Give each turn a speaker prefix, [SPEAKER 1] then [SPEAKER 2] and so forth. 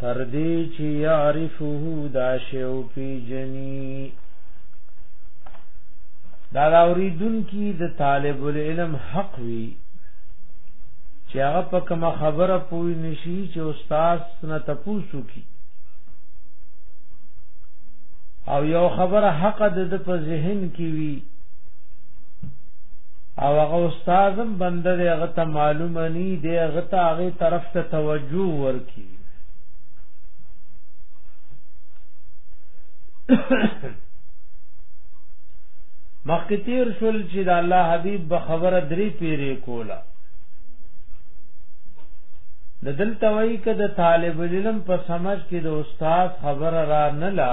[SPEAKER 1] تر دې چې يعرفه دا شیو پی جنی دا اوریدون کی د طالب العلم حق وی چې هغه په کوم خبره پوي نشي چې استاد نه تپوسو کی او یو خبره حق د په ذهن کې وی او هغه استادم بنده دی هغه ته معلومه ني دی هغه ته هغه طرف ته توجه ورکي مخکتیر شول چې د الله حبیب به خبره درې پیری کولا د دلته وای کده طالب علم په سمج کې د استاد خبره را نه لا